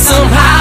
somehow.